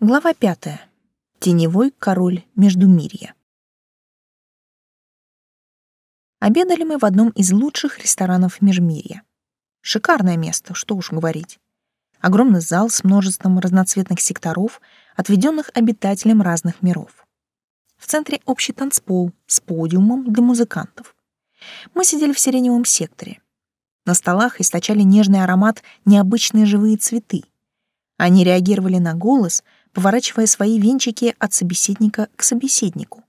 Глава пятая. Теневой король Междумирья. Обедали мы в одном из лучших ресторанов Межмирья. Шикарное место, что уж говорить. Огромный зал с множеством разноцветных секторов, отведенных обитателям разных миров. В центре общий танцпол с подиумом для музыкантов. Мы сидели в сиреневом секторе. На столах источали нежный аромат необычные живые цветы. Они реагировали на голос — поворачивая свои венчики от собеседника к собеседнику.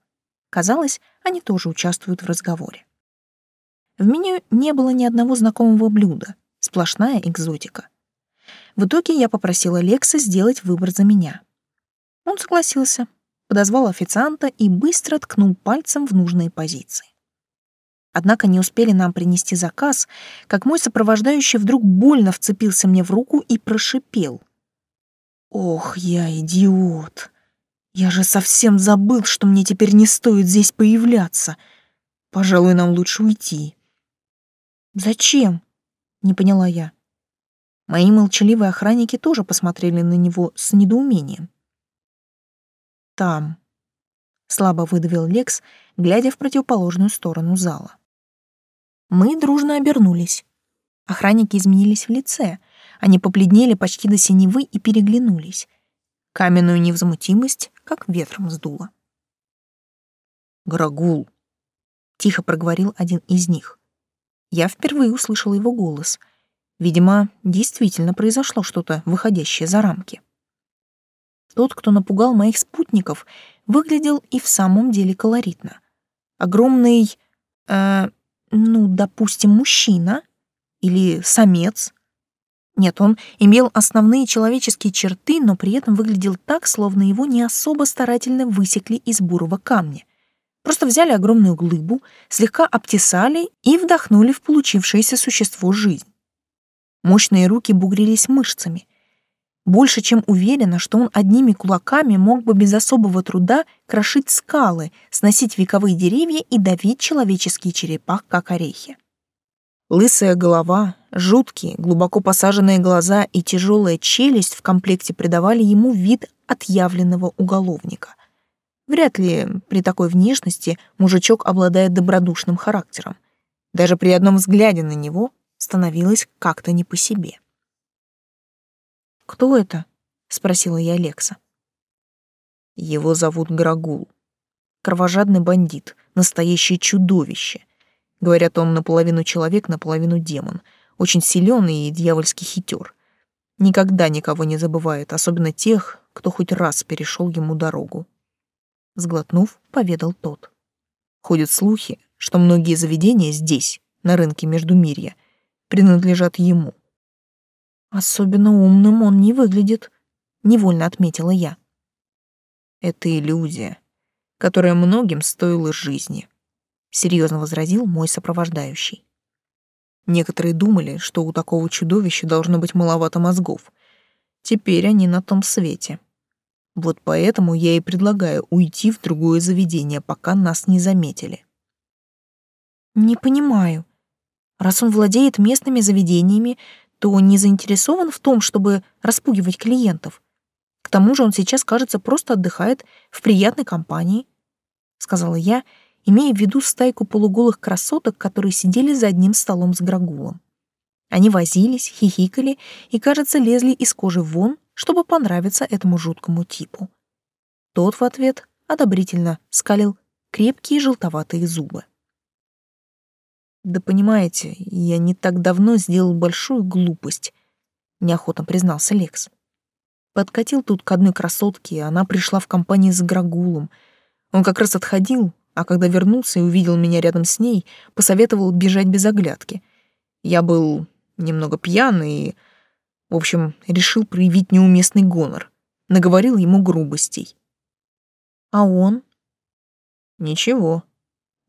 Казалось, они тоже участвуют в разговоре. В меню не было ни одного знакомого блюда, сплошная экзотика. В итоге я попросила Лекса сделать выбор за меня. Он согласился, подозвал официанта и быстро ткнул пальцем в нужные позиции. Однако не успели нам принести заказ, как мой сопровождающий вдруг больно вцепился мне в руку и прошипел. Ох, я идиот. Я же совсем забыл, что мне теперь не стоит здесь появляться. Пожалуй, нам лучше уйти. Зачем? Не поняла я. Мои молчаливые охранники тоже посмотрели на него с недоумением. Там, слабо выдавил Лекс, глядя в противоположную сторону зала. Мы дружно обернулись. Охранники изменились в лице, они побледнели почти до синевы и переглянулись. Каменную невозмутимость как ветром сдуло. «Грагул», — тихо проговорил один из них. Я впервые услышала его голос. Видимо, действительно произошло что-то, выходящее за рамки. Тот, кто напугал моих спутников, выглядел и в самом деле колоритно. Огромный, э, ну, допустим, мужчина или самец, нет, он имел основные человеческие черты, но при этом выглядел так, словно его не особо старательно высекли из бурого камня. Просто взяли огромную глыбу, слегка обтесали и вдохнули в получившееся существо жизнь. Мощные руки бугрились мышцами. Больше чем уверена, что он одними кулаками мог бы без особого труда крошить скалы, сносить вековые деревья и давить человеческие черепа, как орехи. Лысая голова, жуткие, глубоко посаженные глаза и тяжелая челюсть в комплекте придавали ему вид отъявленного уголовника. Вряд ли при такой внешности мужичок обладает добродушным характером. Даже при одном взгляде на него становилось как-то не по себе. «Кто это?» — спросила я Алекса. Его зовут Грагул. Кровожадный бандит, настоящее чудовище. Говорят, он наполовину человек, наполовину демон. Очень силен и дьявольски хитер. Никогда никого не забывает, особенно тех, кто хоть раз перешел ему дорогу. Сглотнув, поведал тот. Ходят слухи, что многие заведения здесь, на рынке Междумирья, принадлежат ему. Особенно умным он не выглядит, невольно отметила я. Это иллюзия, которая многим стоила жизни серьезно возразил мой сопровождающий. Некоторые думали, что у такого чудовища должно быть маловато мозгов. Теперь они на том свете. Вот поэтому я и предлагаю уйти в другое заведение, пока нас не заметили. Не понимаю. Раз он владеет местными заведениями, то не заинтересован в том, чтобы распугивать клиентов. К тому же он сейчас, кажется, просто отдыхает в приятной компании, сказала я имея в виду стайку полуголых красоток, которые сидели за одним столом с Грагулом. Они возились, хихикали и, кажется, лезли из кожи вон, чтобы понравиться этому жуткому типу. Тот в ответ одобрительно скалил крепкие желтоватые зубы. «Да понимаете, я не так давно сделал большую глупость», — неохотно признался Лекс. Подкатил тут к одной красотке, она пришла в компании с Грагулом. Он как раз отходил, а когда вернулся и увидел меня рядом с ней, посоветовал бежать без оглядки. Я был немного пьян и, в общем, решил проявить неуместный гонор. Наговорил ему грубостей. А он? Ничего.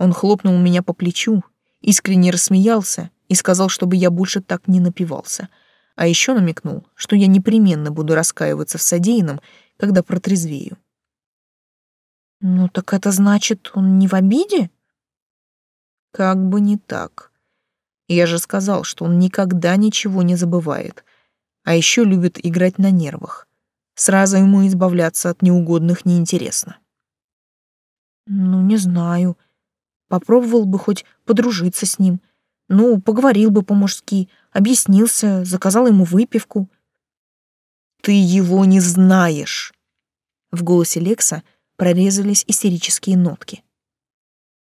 Он хлопнул меня по плечу, искренне рассмеялся и сказал, чтобы я больше так не напивался. А еще намекнул, что я непременно буду раскаиваться в содеянном, когда протрезвею. Ну так это значит, он не в обиде? Как бы не так. Я же сказал, что он никогда ничего не забывает, а еще любит играть на нервах. Сразу ему избавляться от неугодных неинтересно. Ну, не знаю. Попробовал бы хоть подружиться с ним. Ну, поговорил бы по-мужски, объяснился, заказал ему выпивку. Ты его не знаешь. В голосе Лекса прорезались истерические нотки.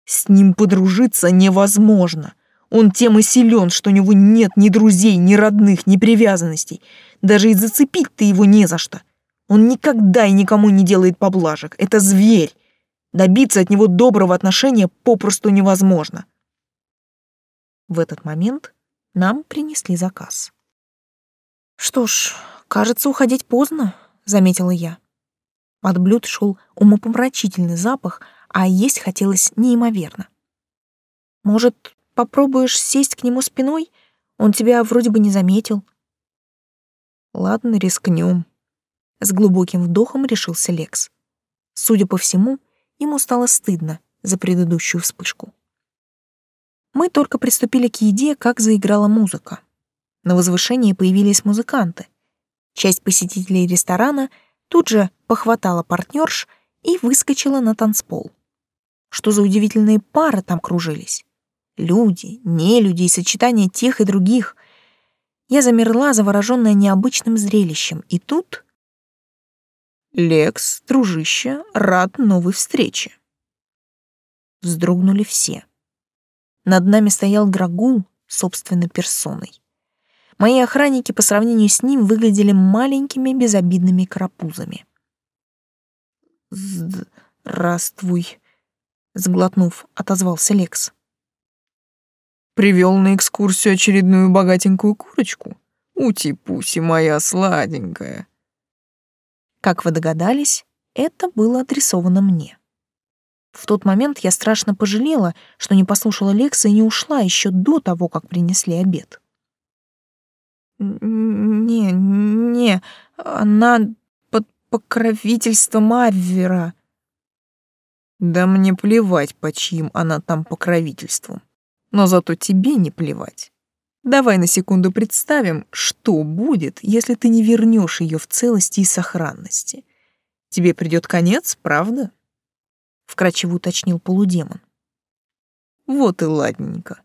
С ним подружиться невозможно. Он тем и силен, что у него нет ни друзей, ни родных, ни привязанностей. Даже и зацепить ты его не за что. Он никогда и никому не делает поблажек. Это зверь. Добиться от него доброго отношения попросту невозможно. В этот момент нам принесли заказ. «Что ж, кажется, уходить поздно», — заметила я. От блюд шел умопомрачительный запах, а есть хотелось неимоверно. «Может, попробуешь сесть к нему спиной? Он тебя вроде бы не заметил». «Ладно, рискнем», — с глубоким вдохом решился Лекс. Судя по всему, ему стало стыдно за предыдущую вспышку. Мы только приступили к еде, как заиграла музыка. На возвышении появились музыканты. Часть посетителей ресторана тут же похватала партнерш и выскочила на танцпол. Что за удивительные пары там кружились? Люди, не люди и сочетание тех и других. Я замерла, завороженная необычным зрелищем, и тут... «Лекс, дружище, рад новой встрече». Вздрогнули все. Над нами стоял Грагул собственной персоной. Мои охранники по сравнению с ним выглядели маленькими безобидными карапузами. «Здравствуй», — сглотнув, отозвался Лекс. «Привел на экскурсию очередную богатенькую курочку? Ути-пуси моя сладенькая». Как вы догадались, это было адресовано мне. В тот момент я страшно пожалела, что не послушала Лекса и не ушла еще до того, как принесли обед. «Не, не, она под покровительством Аввера». «Да мне плевать, по чьим она там покровительством. Но зато тебе не плевать. Давай на секунду представим, что будет, если ты не вернешь ее в целости и сохранности. Тебе придет конец, правда?» вкрадчиво уточнил полудемон. Вот и ладненько.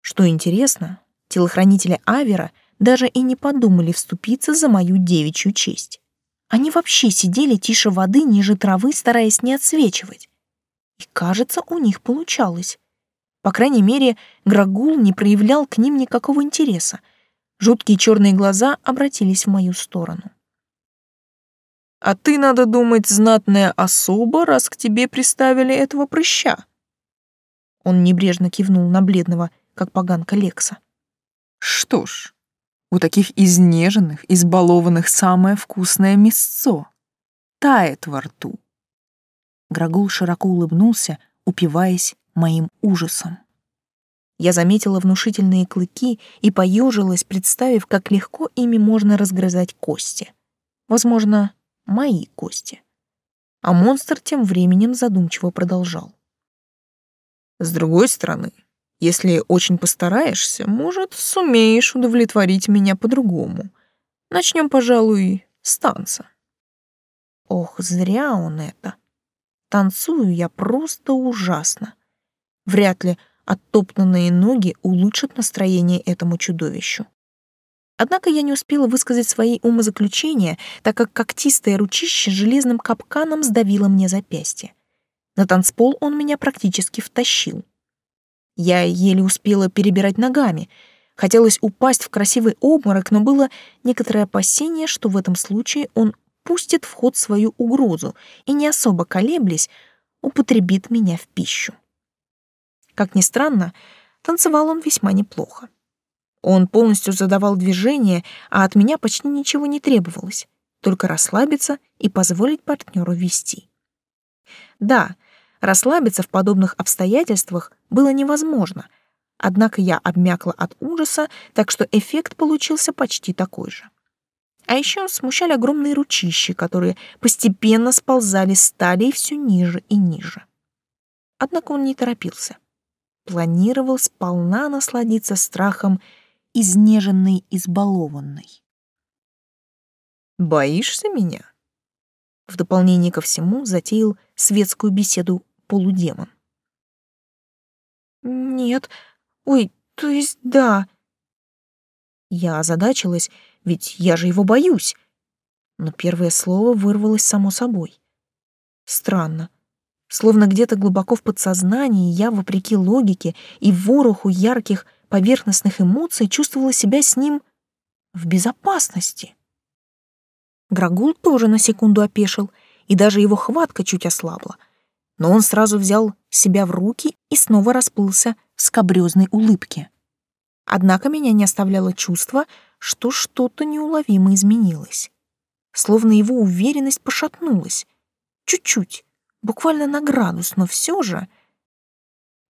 Что интересно, телохранители Авера даже и не подумали вступиться за мою девичью честь. Они вообще сидели тише воды, ниже травы, стараясь не отсвечивать. И, кажется, у них получалось. По крайней мере, Грагул не проявлял к ним никакого интереса. Жуткие черные глаза обратились в мою сторону. А ты, надо думать, знатная особа, раз к тебе приставили этого прыща. Он небрежно кивнул на бледного, как поганка Лекса. Что ж, у таких изнеженных, избалованных самое вкусное мясцо. Тает во рту. Грагул широко улыбнулся, упиваясь моим ужасом. Я заметила внушительные клыки и поежилась, представив, как легко ими можно разгрызать кости. Возможно, мои кости. А монстр тем временем задумчиво продолжал. С другой стороны, если очень постараешься, может, сумеешь удовлетворить меня по-другому. Начнем, пожалуй, с танца. Ох, зря он это. Танцую я просто ужасно. Вряд ли оттоптанные ноги улучшат настроение этому чудовищу. Однако я не успела высказать свои умозаключения, так как когтистое ручище железным капканом сдавило мне запястье. На танцпол он меня практически втащил. Я еле успела перебирать ногами. Хотелось упасть в красивый обморок, но было некоторое опасение, что в этом случае он пустит в ход свою угрозу и, не особо колеблясь, употребит меня в пищу. Как ни странно, танцевал он весьма неплохо. Он полностью задавал движение, а от меня почти ничего не требовалось, только расслабиться и позволить партнеру вести. Да, расслабиться в подобных обстоятельствах было невозможно, однако я обмякла от ужаса, так что эффект получился почти такой же. А еще смущали огромные ручищи, которые постепенно сползали с талии все ниже и ниже. Однако он не торопился. Планировал сполна насладиться страхом изнеженной, избалованной. Боишься меня? В дополнение ко всему затеял светскую беседу полудемон. Нет, ой, то есть да. Я озадачилась, ведь я же его боюсь. Но первое слово вырвалось само собой. Странно. Словно где-то глубоко в подсознании я, вопреки логике и вороху ярких поверхностных эмоций, чувствовала себя с ним в безопасности. Грагул тоже на секунду опешил, и даже его хватка чуть ослабла. Но он сразу взял себя в руки и снова расплылся в скобрёзной улыбке. Однако меня не оставляло чувство, что что-то неуловимо изменилось. Словно его уверенность пошатнулась. Чуть-чуть, буквально на градус, но все же...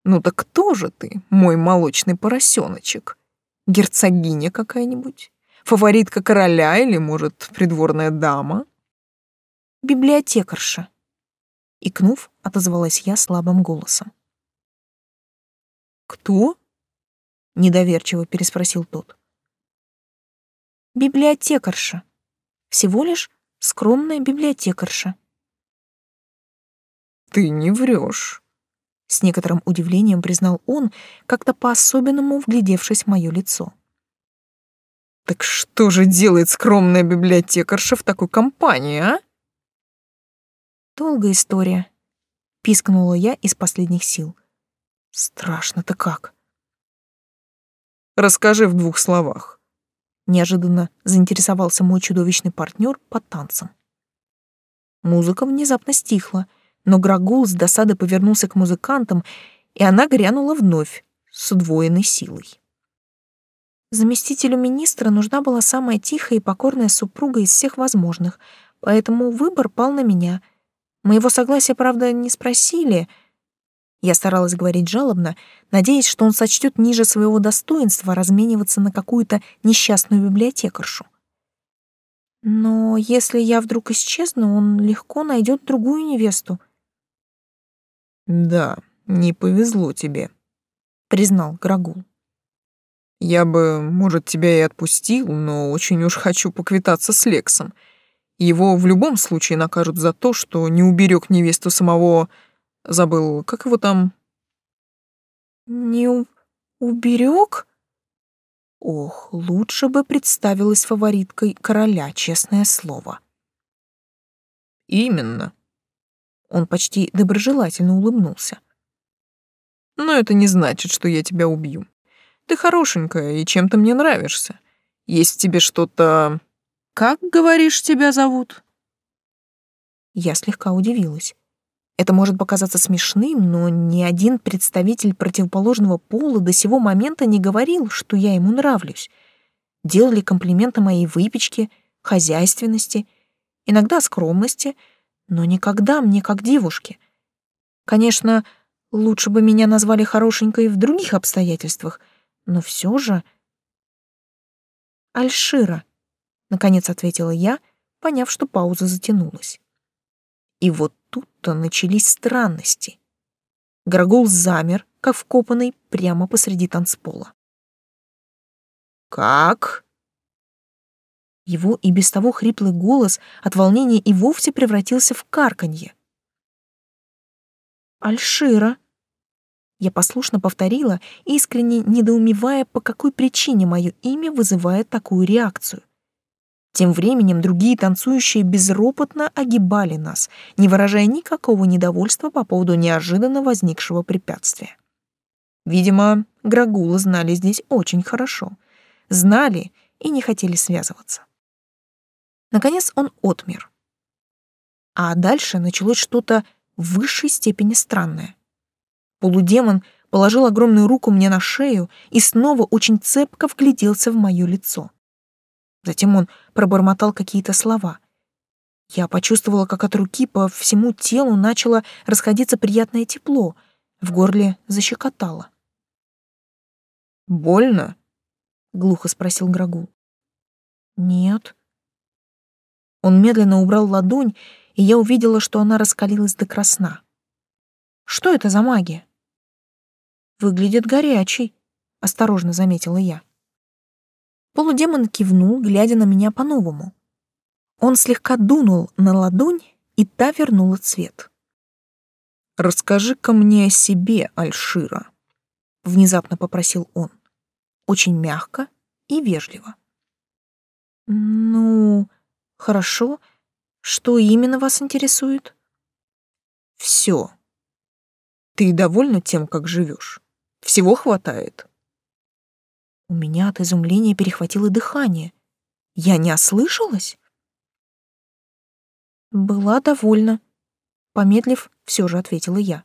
«Ну так кто же ты, мой молочный поросеночек? Герцогиня какая-нибудь? Фаворитка короля или, может, придворная дама?» «Библиотекарша», — икнув, отозвалась я слабым голосом. «Кто?» — недоверчиво переспросил тот. «Библиотекарша. Всего лишь скромная библиотекарша». «Ты не врешь», — с некоторым удивлением признал он, как-то по-особенному вглядевшись в мое лицо. «Так что же делает скромная библиотекарша в такой компании, а?» «Долгая история», — пискнула я из последних сил. «Страшно-то как». «Расскажи в двух словах», — неожиданно заинтересовался мой чудовищный партнер по танцам. Музыка внезапно стихла — но Грагул с досады повернулся к музыкантам, и она грянула вновь с удвоенной силой. Заместителю министра нужна была самая тихая и покорная супруга из всех возможных, поэтому выбор пал на меня. Моего согласия, правда, не спросили. Я старалась говорить жалобно, надеясь, что он сочтет ниже своего достоинства размениваться на какую-то несчастную библиотекаршу. Но если я вдруг исчезну, он легко найдет другую невесту — «Да, не повезло тебе», — признал Грагул. «Я бы, может, тебя и отпустил, но очень уж хочу поквитаться с Лексом. Его в любом случае накажут за то, что не уберег невесту самого... Забыл, как его там...» «Не у... уберег?» Ох, лучше бы представилась фавориткой короля, честное слово. «Именно», он почти доброжелательно улыбнулся. «Но это не значит, что я тебя убью. Ты хорошенькая и чем-то мне нравишься. Есть в тебе что-то... Как, говоришь, тебя зовут?» Я слегка удивилась. Это может показаться смешным, но ни один представитель противоположного пола до сего момента не говорил, что я ему нравлюсь. Делали комплименты моей выпечке, хозяйственности, иногда скромности — но никогда мне как девушке. Конечно, лучше бы меня назвали хорошенькой в других обстоятельствах, но все же... «Альшира», — наконец ответила я, поняв, что пауза затянулась. И вот тут-то начались странности. Грагул замер, как вкопанный, прямо посреди танцпола. «Как?» Его и без того хриплый голос от волнения и вовсе превратился в карканье. «Альшира!» Я послушно повторила, искренне недоумевая, по какой причине мое имя вызывает такую реакцию. Тем временем другие танцующие безропотно огибали нас, не выражая никакого недовольства по поводу неожиданно возникшего препятствия. Видимо, Грагула знали здесь очень хорошо. Знали и не хотели связываться. Наконец он отмер. А дальше началось что-то в высшей степени странное. Полудемон положил огромную руку мне на шею и снова очень цепко вгляделся в мое лицо. Затем он пробормотал какие-то слова. Я почувствовала, как от руки по всему телу начало расходиться приятное тепло, в горле защекотало. «Больно?» — глухо спросил Грагул. «Нет», он медленно убрал ладонь, и я увидела, что она раскалилась до красна. Что это за магия? Выглядит горячий, осторожно заметила я. Полудемон кивнул, глядя на меня по-новому. Он слегка дунул на ладонь, и та вернула цвет. «Расскажи-ка мне о себе, Альшира», — внезапно попросил он, очень мягко и вежливо. «Ну, хорошо. Что именно вас интересует?» «Все. Ты довольна тем, как живешь? Всего хватает?» У меня от изумления перехватило дыхание. Я не ослышалась? Была довольна. Помедлив, все же ответила я.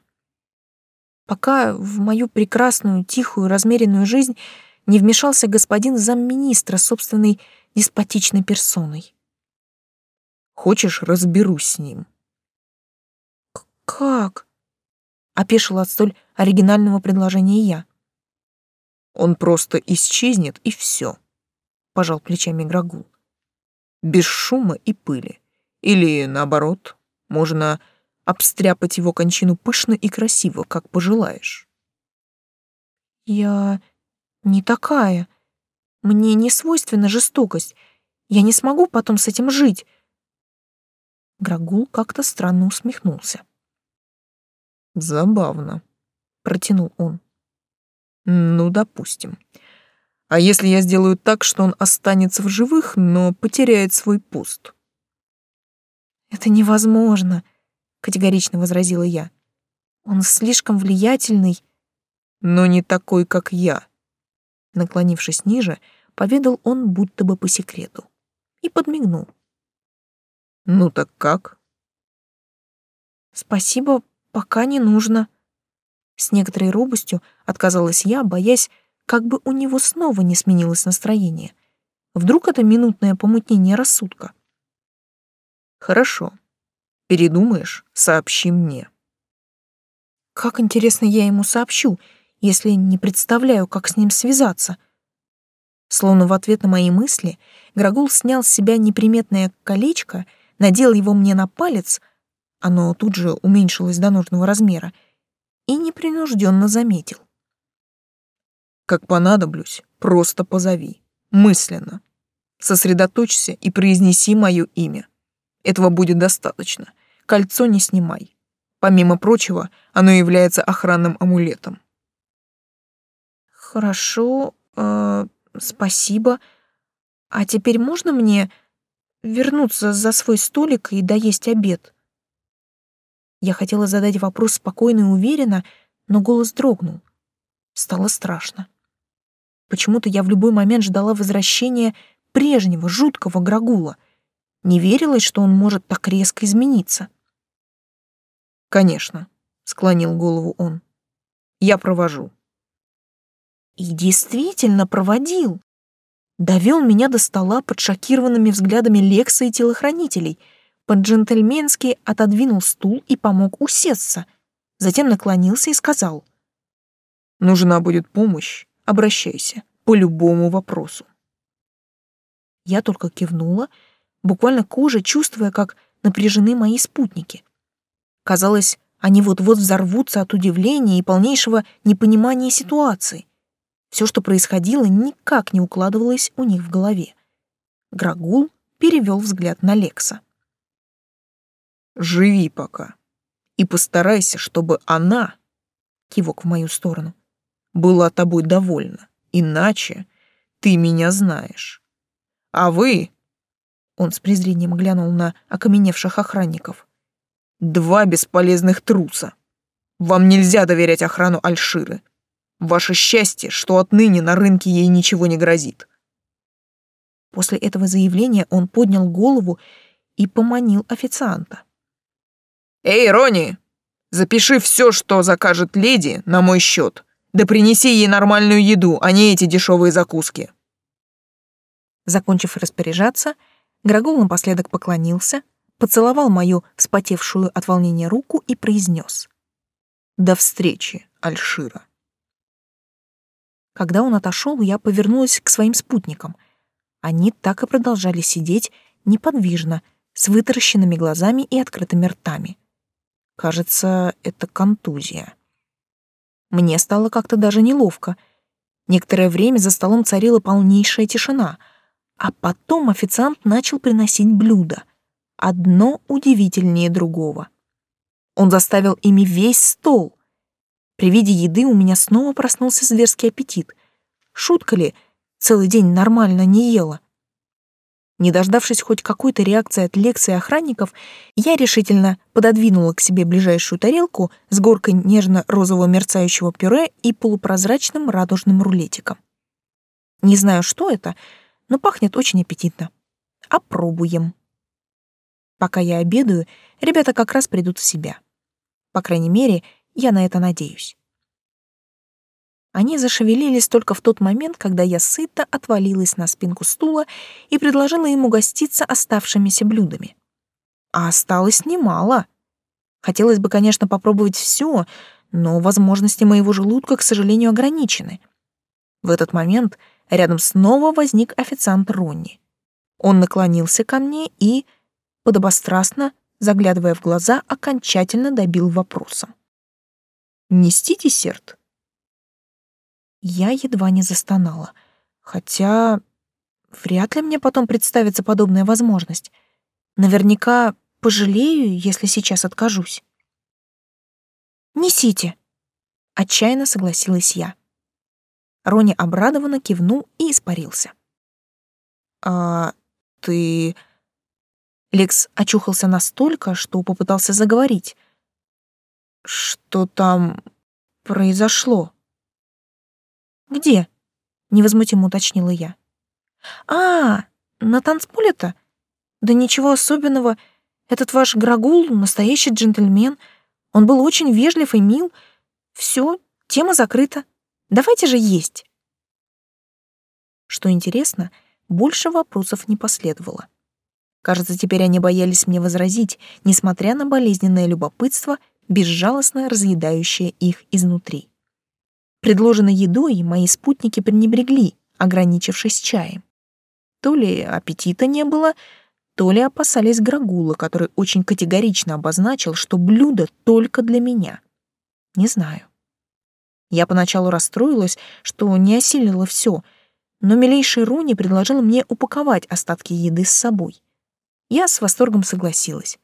Пока в мою прекрасную, тихую, размеренную жизнь не вмешался господин замминистра собственной деспотичной персоной. Хочешь, разберусь с ним? как? Опешила от столь оригинального предложения я. Он просто исчезнет, и все, пожал плечами Грагул. Без шума и пыли. Или, наоборот, можно обстряпать его кончину пышно и красиво, как пожелаешь. Я не такая. Мне не свойственна жестокость. Я не смогу потом с этим жить. Грагул как-то странно усмехнулся. Забавно, протянул он. Ну, допустим. А если я сделаю так, что он останется в живых, но потеряет свой пуст? Это невозможно, категорично возразила я. Он слишком влиятельный, но не такой, как я. Наклонившись ниже, поведал он будто бы по секрету и подмигнул. Ну так как? Спасибо, пока не нужно. С некоторой робостью отказалась я, боясь, как бы у него снова не сменилось настроение. Вдруг это минутное помутнение рассудка. Хорошо. Передумаешь, сообщи мне. Как интересно я ему сообщу, если не представляю, как с ним связаться. Словно в ответ на мои мысли, Грагул снял с себя неприметное колечко, надел его мне на палец — оно тут же уменьшилось до нужного размера, и непринужденно заметил. «Как понадоблюсь, просто позови, мысленно. Сосредоточься и произнеси мое имя. Этого будет достаточно. Кольцо не снимай. Помимо прочего, оно является охранным амулетом». «Хорошо, э, спасибо. А теперь можно мне вернуться за свой столик и доесть обед?» Я хотела задать вопрос спокойно и уверенно, но голос дрогнул. Стало страшно. Почему-то я в любой момент ждала возвращения прежнего, жуткого Грагула. Не верилось, что он может так резко измениться. «Конечно», — склонил голову он. «Я провожу». И действительно проводил. Довел меня до стола под шокированными взглядами Лекса и телохранителей — по-джентльменски отодвинул стул и помог усесться, затем наклонился и сказал. «Нужна будет помощь, обращайся, по любому вопросу». Я только кивнула, буквально кожа чувствуя, как напряжены мои спутники. Казалось, они вот-вот взорвутся от удивления и полнейшего непонимания ситуации. Все, что происходило, никак не укладывалось у них в голове. Грагул перевел взгляд на Лекса. Живи пока. И постарайся, чтобы она, кивок в мою сторону, была тобой довольна. Иначе ты меня знаешь. А вы, он с презрением глянул на окаменевших охранников, два бесполезных труса. Вам нельзя доверять охрану Альширы. Ваше счастье, что отныне на рынке ей ничего не грозит. После этого заявления он поднял голову и поманил официанта. «Эй, Рони, запиши все, что закажет леди, на мой счет. Да принеси ей нормальную еду, а не эти дешевые закуски». Закончив распоряжаться, Грагул напоследок поклонился, поцеловал мою вспотевшую от волнения руку и произнес. «До встречи, Альшира». Когда он отошел, я повернулась к своим спутникам. Они так и продолжали сидеть неподвижно, с вытаращенными глазами и открытыми ртами. Кажется, это контузия. Мне стало как-то даже неловко. Некоторое время за столом царила полнейшая тишина, А потом официант начал приносить блюда. Одно удивительнее другого. Он заставил ими весь стол. При виде еды у меня снова проснулся зверский аппетит. Шутка ли, целый день нормально не ела. Не дождавшись хоть какой-то реакции от лекции охранников, я решительно пододвинула к себе ближайшую тарелку с горкой нежно-розового мерцающего пюре и полупрозрачным радужным рулетиком. Не знаю, что это, но пахнет очень аппетитно. Опробуем. Пока я обедаю, ребята как раз придут в себя. По крайней мере, я на это надеюсь. Они зашевелились только в тот момент, когда я сыто отвалилась на спинку стула и предложила им угоститься оставшимися блюдами. А осталось немало. Хотелось бы, конечно, попробовать все, но возможности моего желудка, к сожалению, ограничены. В этот момент рядом снова возник официант Ронни. Он наклонился ко мне и, подобострастно, заглядывая в глаза, окончательно добил вопросом. «Нести десерт?» Я едва не застонала. Хотя вряд ли мне потом представится подобная возможность. Наверняка пожалею, если сейчас откажусь. «Несите!» — отчаянно согласилась я. Рони обрадованно кивнул и испарился. «А ты...» Лекс очухался настолько, что попытался заговорить. «Что там произошло?» «Где?» — невозмутимо уточнила я. «А, на танцполе-то? Да ничего особенного. Этот ваш Грагул — настоящий джентльмен. Он был очень вежлив и мил. Все, тема закрыта. Давайте же есть». Что интересно, больше вопросов не последовало. Кажется, теперь они боялись мне возразить, несмотря на болезненное любопытство, безжалостно разъедающее их изнутри. Предложенной едой мои спутники пренебрегли, ограничившись чаем. То ли аппетита не было, то ли опасались Грагула, который очень категорично обозначил, что блюдо только для меня. Не знаю. Я поначалу расстроилась, что не осилила все, но милейший Руни предложил мне упаковать остатки еды с собой. Я с восторгом согласилась.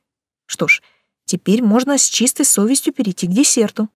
Что ж, теперь можно с чистой совестью перейти к десерту.